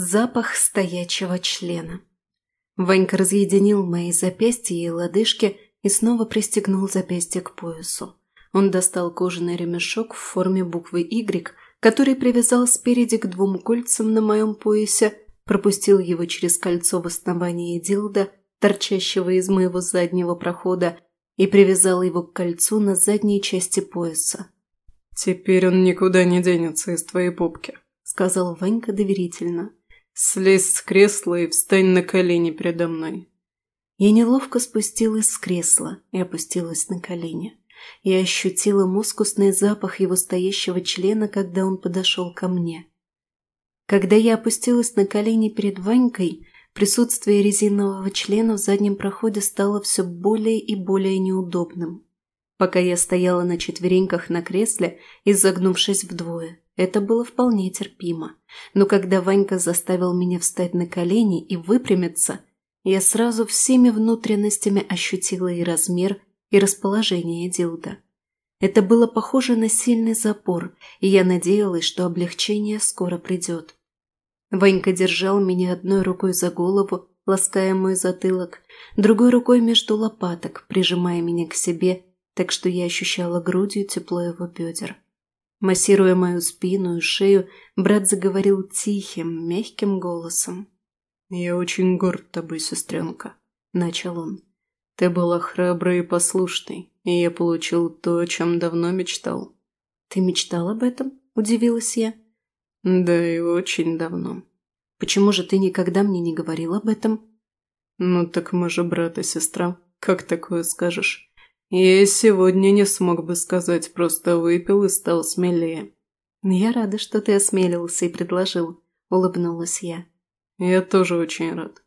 Запах стоячего члена. Ванька разъединил мои запястья и лодыжки и снова пристегнул запястье к поясу. Он достал кожаный ремешок в форме буквы «Y», который привязал спереди к двум кольцам на моем поясе, пропустил его через кольцо в основании дилда, торчащего из моего заднего прохода, и привязал его к кольцу на задней части пояса. «Теперь он никуда не денется из твоей попки», — сказал Ванька доверительно. «Слезь с кресла и встань на колени передо мной». Я неловко спустилась с кресла и опустилась на колени. Я ощутила мускусный запах его стоящего члена, когда он подошел ко мне. Когда я опустилась на колени перед Ванькой, присутствие резинового члена в заднем проходе стало все более и более неудобным. Пока я стояла на четвереньках на кресле, изогнувшись вдвое, это было вполне терпимо. Но когда Ванька заставил меня встать на колени и выпрямиться, я сразу всеми внутренностями ощутила и размер, и расположение Дилда. Это было похоже на сильный запор, и я надеялась, что облегчение скоро придет. Ванька держал меня одной рукой за голову, лаская мой затылок, другой рукой между лопаток, прижимая меня к себе, так что я ощущала грудью тепло его бедер. Массируя мою спину и шею, брат заговорил тихим, мягким голосом. «Я очень горд тобой, сестренка», — начал он. Ты была храброй и послушной, и я получил то, о чем давно мечтал. Ты мечтал об этом? Удивилась я. Да и очень давно. Почему же ты никогда мне не говорил об этом? Ну так мы же брат и сестра. Как такое скажешь? Я сегодня не смог бы сказать, просто выпил и стал смелее. Я рада, что ты осмелился и предложил, улыбнулась я. Я тоже очень рад.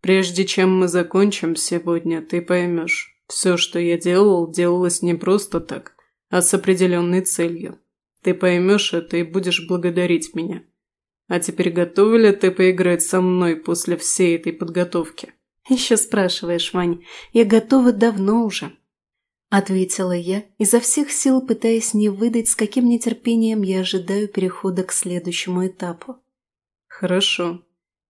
Прежде чем мы закончим сегодня, ты поймешь, все, что я делал, делалось не просто так, а с определенной целью. Ты поймешь это и будешь благодарить меня. А теперь готова ли ты поиграть со мной после всей этой подготовки? Еще спрашиваешь, Вань. Я готова давно уже. Ответила я, изо всех сил пытаясь не выдать, с каким нетерпением я ожидаю перехода к следующему этапу. Хорошо,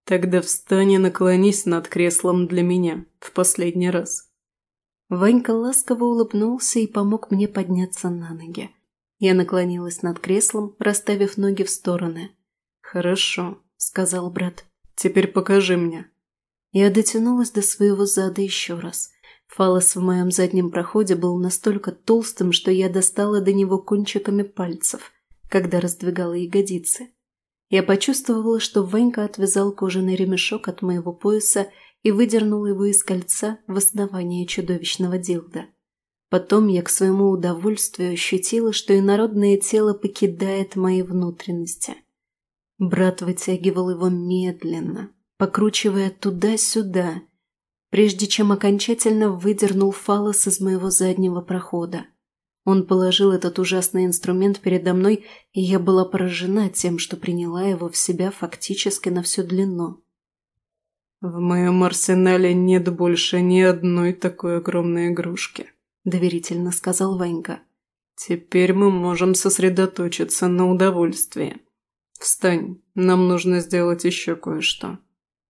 Тогда встань и наклонись над креслом для меня в последний раз. Ванька ласково улыбнулся и помог мне подняться на ноги. Я наклонилась над креслом, расставив ноги в стороны. «Хорошо», — сказал брат. «Теперь покажи мне». Я дотянулась до своего зада еще раз. Фалос в моем заднем проходе был настолько толстым, что я достала до него кончиками пальцев, когда раздвигала ягодицы. Я почувствовала, что Ванька отвязал кожаный ремешок от моего пояса и выдернул его из кольца в основание чудовищного дилда. Потом я к своему удовольствию ощутила, что инородное тело покидает мои внутренности. Брат вытягивал его медленно, покручивая туда-сюда, прежде чем окончательно выдернул фалос из моего заднего прохода. Он положил этот ужасный инструмент передо мной, и я была поражена тем, что приняла его в себя фактически на всю длину. «В моем арсенале нет больше ни одной такой огромной игрушки», – доверительно сказал Ванька. «Теперь мы можем сосредоточиться на удовольствии. Встань, нам нужно сделать еще кое-что».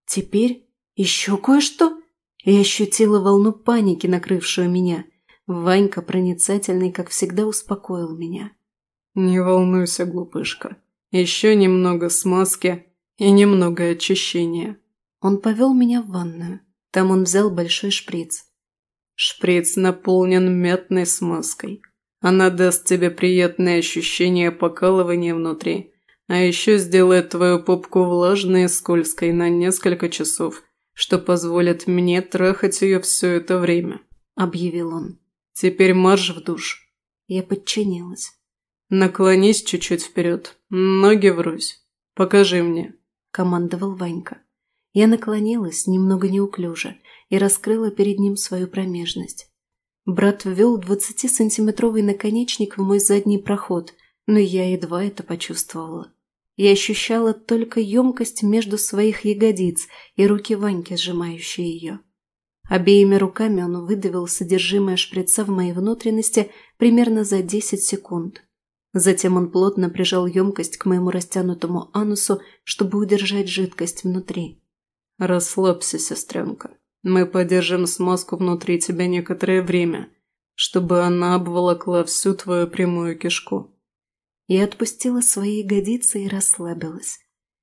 «Теперь? Еще кое-что?» Я ощутила волну паники, накрывшую меня – Ванька, проницательный, как всегда, успокоил меня. «Не волнуйся, глупышка. Еще немного смазки и немного очищения». Он повел меня в ванную. Там он взял большой шприц. «Шприц наполнен мятной смазкой. Она даст тебе приятное ощущение покалывания внутри, а еще сделает твою попку влажной и скользкой на несколько часов, что позволит мне трахать ее все это время», – объявил он. Теперь марш в душ». Я подчинилась. «Наклонись чуть-чуть вперед. Ноги врозь. Покажи мне», – командовал Ванька. Я наклонилась, немного неуклюже, и раскрыла перед ним свою промежность. Брат ввел двадцатисантиметровый наконечник в мой задний проход, но я едва это почувствовала. Я ощущала только емкость между своих ягодиц и руки Ваньки, сжимающие ее. Обеими руками он выдавил содержимое шприца в мои внутренности примерно за 10 секунд. Затем он плотно прижал емкость к моему растянутому анусу, чтобы удержать жидкость внутри. «Расслабься, сестренка. Мы подержим смазку внутри тебя некоторое время, чтобы она обволокла всю твою прямую кишку». Я отпустила свои ягодицы и расслабилась.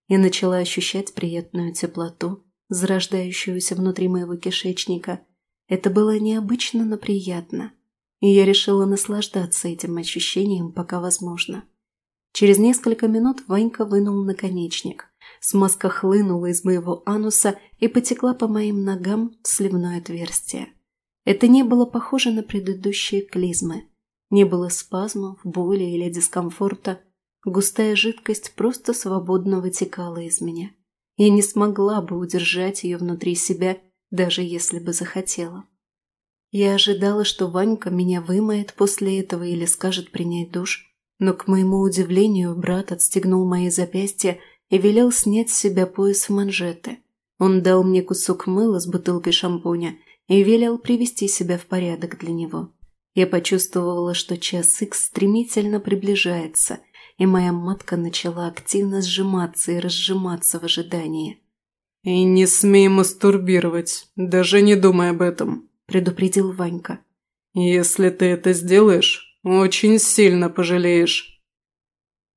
Я начала ощущать приятную теплоту, зарождающуюся внутри моего кишечника. Это было необычно, но приятно. И я решила наслаждаться этим ощущением, пока возможно. Через несколько минут Ванька вынул наконечник. Смазка хлынула из моего ануса и потекла по моим ногам в сливное отверстие. Это не было похоже на предыдущие клизмы. Не было спазмов, боли или дискомфорта. Густая жидкость просто свободно вытекала из меня. Я не смогла бы удержать ее внутри себя, даже если бы захотела. Я ожидала, что Ванька меня вымоет после этого или скажет принять душ, но, к моему удивлению, брат отстегнул мои запястья и велел снять с себя пояс манжеты. Он дал мне кусок мыла с бутылкой шампуня и велел привести себя в порядок для него. Я почувствовала, что час икс стремительно приближается – и моя матка начала активно сжиматься и разжиматься в ожидании. «И не смей мастурбировать, даже не думай об этом», – предупредил Ванька. «Если ты это сделаешь, очень сильно пожалеешь».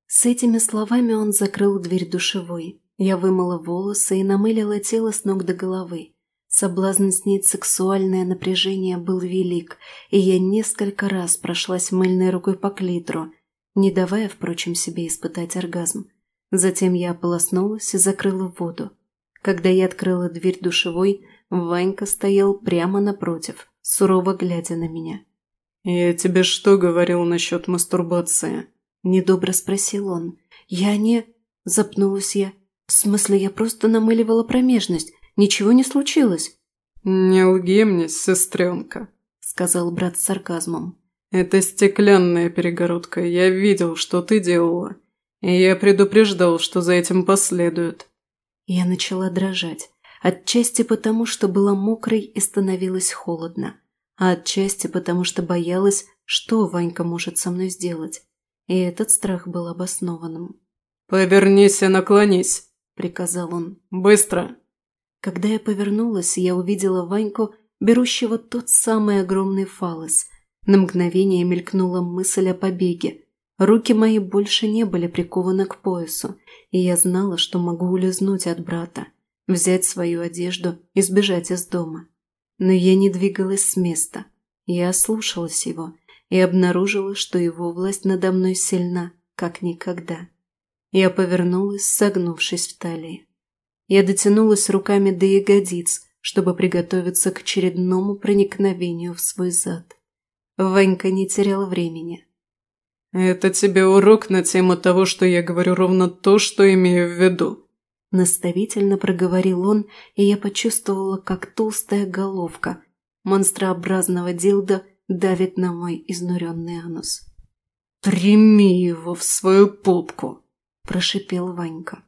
С этими словами он закрыл дверь душевой. Я вымыла волосы и намылила тело с ног до головы. Соблазн снять сексуальное напряжение был велик, и я несколько раз прошлась мыльной рукой по клитру, не давая, впрочем, себе испытать оргазм. Затем я ополоснулась и закрыла воду. Когда я открыла дверь душевой, Ванька стоял прямо напротив, сурово глядя на меня. «Я тебе что говорил насчет мастурбации?» – недобро спросил он. «Я не...» – запнулась я. «В смысле, я просто намыливала промежность. Ничего не случилось». «Не лги мне, сестренка», – сказал брат с сарказмом. «Это стеклянная перегородка. Я видел, что ты делала. И я предупреждал, что за этим последует». Я начала дрожать. Отчасти потому, что была мокрой и становилось холодно. А отчасти потому, что боялась, что Ванька может со мной сделать. И этот страх был обоснованным. «Повернись и наклонись», – приказал он. «Быстро!» Когда я повернулась, я увидела Ваньку, берущего тот самый огромный фалос – на мгновение мелькнула мысль о побеге. Руки мои больше не были прикованы к поясу, и я знала, что могу улизнуть от брата, взять свою одежду и сбежать из дома. Но я не двигалась с места. Я ослушалась его и обнаружила, что его власть надо мной сильна, как никогда. Я повернулась, согнувшись в талии. Я дотянулась руками до ягодиц, чтобы приготовиться к очередному проникновению в свой зад. Ванька не терял времени. «Это тебе урок на тему того, что я говорю ровно то, что имею в виду», Наставительно проговорил он, и я почувствовала, как толстая головка монстрообразного дилда давит на мой изнуренный анус. «Прими его в свою попку!» – прошипел Ванька.